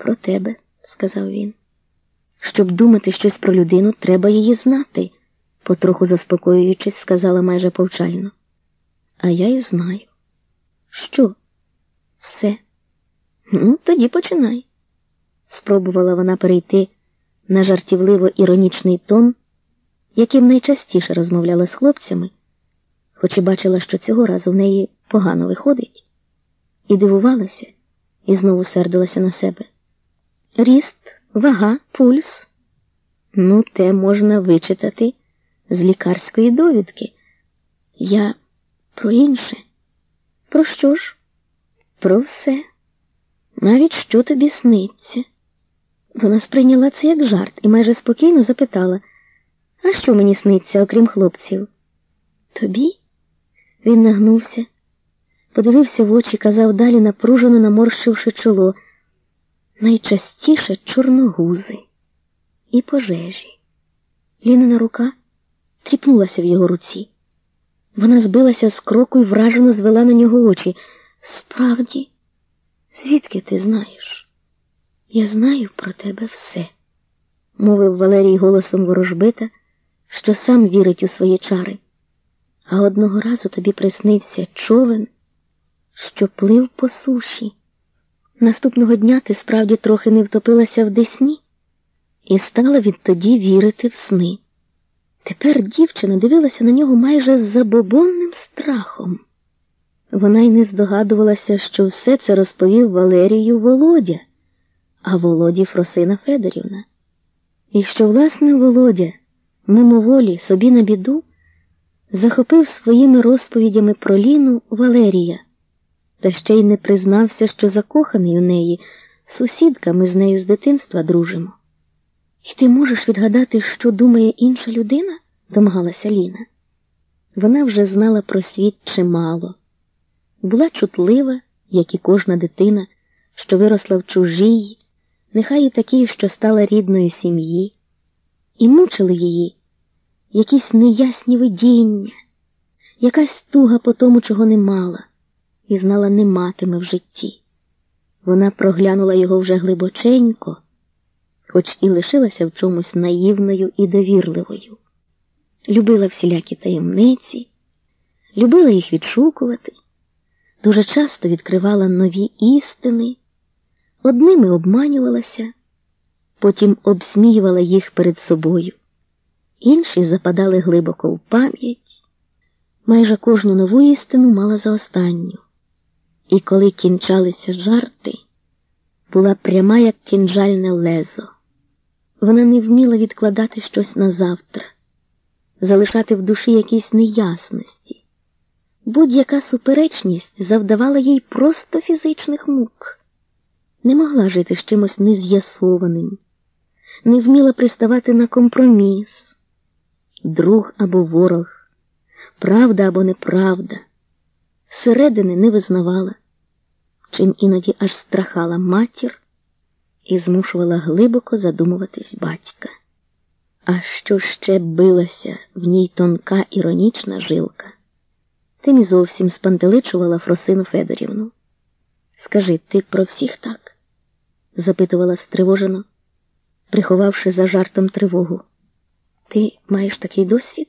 Про тебе, сказав він. Щоб думати щось про людину, треба її знати, потроху заспокоюючись, сказала майже повчально. А я і знаю. Що? Все. Ну, тоді починай. Спробувала вона перейти на жартівливо іронічний тон, яким найчастіше розмовляла з хлопцями, хоч і бачила, що цього разу в неї погано виходить, і дивувалася, і знову сердилася на себе. Ріст, вага, пульс. Ну, те можна вичитати з лікарської довідки. Я про інше. Про що ж? Про все. Навіть що тобі сниться. Вона сприйняла це як жарт і майже спокійно запитала, а що мені сниться, окрім хлопців? Тобі? Він нагнувся, подивився в очі, казав далі, напружено наморщивши чоло. Найчастіше чорногузи і пожежі. Лінина рука тріпнулася в його руці. Вона збилася з кроку і вражено звела на нього очі. Справді, звідки ти знаєш? Я знаю про тебе все, мовив Валерій голосом ворожбита, що сам вірить у свої чари. А одного разу тобі приснився човен, що плив по суші. Наступного дня ти справді трохи не втопилася в десні і стала відтоді вірити в сни. Тепер дівчина дивилася на нього майже з забобонним страхом. Вона й не здогадувалася, що все це розповів Валерію Володя, а Володі Фросина Федорівна. І що, власне, Володя, мимоволі собі на біду, захопив своїми розповідями про Ліну Валерія, та ще й не признався, що закоханий у неї, сусідками з нею з дитинства дружимо. І ти можеш відгадати, що думає інша людина? домагалася Ліна. Вона вже знала про світ чимало, була чутлива, як і кожна дитина, що виросла в чужій, нехай і такій, що стала рідною сім'ї, і мучили її якісь неясні видіння, якась туга по тому, чого не мала, і знала, не матиме в житті. Вона проглянула його вже глибоченько хоч і лишилася в чомусь наївною і довірливою. Любила всілякі таємниці, любила їх відшукувати, дуже часто відкривала нові істини, одними обманювалася, потім обсміювала їх перед собою, інші западали глибоко в пам'ять, майже кожну нову істину мала за останню. І коли кінчалися жарти, була пряма, як кінжальне лезо. Вона не вміла відкладати щось на завтра, залишати в душі якісь неясності. Будь-яка суперечність завдавала їй просто фізичних мук, не могла жити з чимось нез'ясованим, не вміла приставати на компроміс, друг або ворог, правда або неправда, середини не визнавала, чим іноді аж страхала матір і змушувала глибоко задумуватись батька. А що ще билася в ній тонка іронічна жилка, тим і зовсім спантеличувала Фросину Федорівну. Скажи, ти про всіх так? запитувала стривожено, приховавши за жартом тривогу. Ти маєш такий досвід?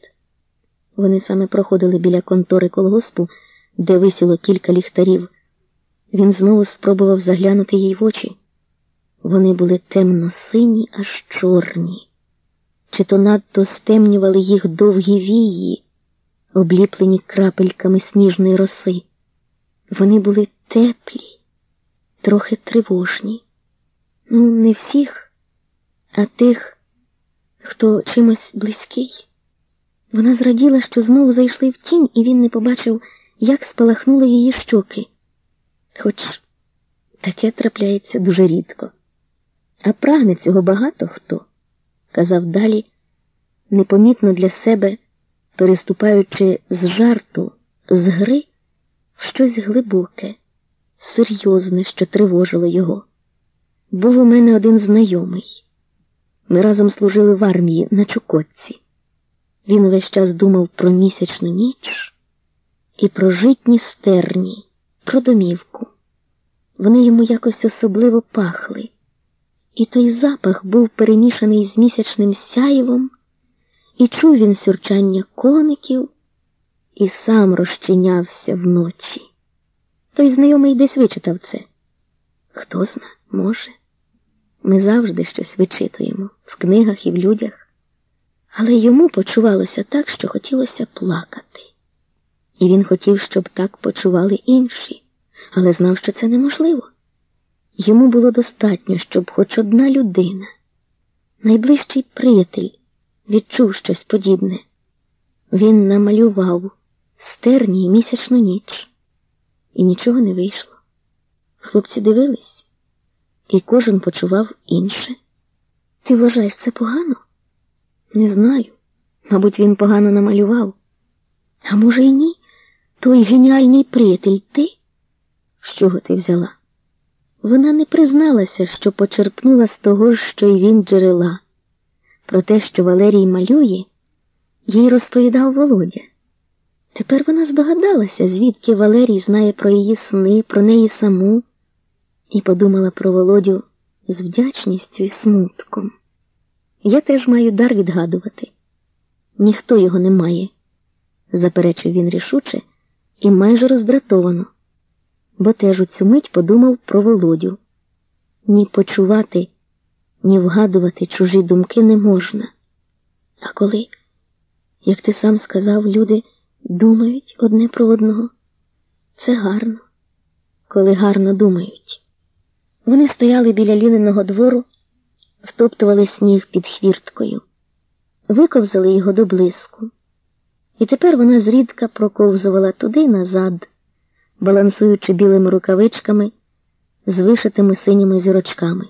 Вони саме проходили біля контори колгоспу, де висіло кілька ліхтарів. Він знову спробував заглянути їй в очі. Вони були темно-сині, аж чорні, чи то надто стемнювали їх довгі вії, обліплені крапельками сніжної роси. Вони були теплі, трохи тривожні. Ну, не всіх, а тих, хто чимось близький. Вона зраділа, що знову зайшли в тінь, і він не побачив, як спалахнули її щоки. Хоч таке трапляється дуже рідко. А прагне цього багато хто, казав далі, непомітно для себе, переступаючи з жарту, з гри в щось глибоке, серйозне, що тривожило його. Був у мене один знайомий. Ми разом служили в армії на Чукотці. Він весь час думав про місячну ніч і про житні стерні, про домівку. Вони йому якось особливо пахли І той запах був перемішаний з місячним сяєвом, і чув він сюрчання коників, і сам розчинявся вночі. Той знайомий десь вичитав це. Хто зна, може. Ми завжди щось вичитуємо в книгах і в людях, але йому почувалося так, що хотілося плакати. І він хотів, щоб так почували інші, але знав, що це неможливо. Йому було достатньо, щоб хоч одна людина, найближчий приятель, відчув щось подібне. Він намалював стерні місячну ніч, і нічого не вийшло. Хлопці дивились, і кожен почував інше. Ти вважаєш це погано? Не знаю. Мабуть, він погано намалював. А може, і ні? Той геніальний приятель ти? З чого ти взяла? Вона не призналася, що почерпнула з того, що й він джерела. Про те, що Валерій малює, їй розповідав Володя. Тепер вона здогадалася, звідки Валерій знає про її сни, про неї саму, і подумала про Володю з вдячністю і смутком. Я теж маю дар відгадувати. Ніхто його не має, заперечив він рішуче і майже роздратовано, бо теж у цю мить подумав про Володю. Ні почувати, ні вгадувати чужі думки не можна. А коли, як ти сам сказав, люди думають одне про одного, це гарно, коли гарно думають. Вони стояли біля ліниного двору, втоптували сніг під хвірткою, виковзали його до блиску. І тепер вона зрідка проковзувала туди й назад, балансуючи білими рукавичками з вишитими синіми зірочками.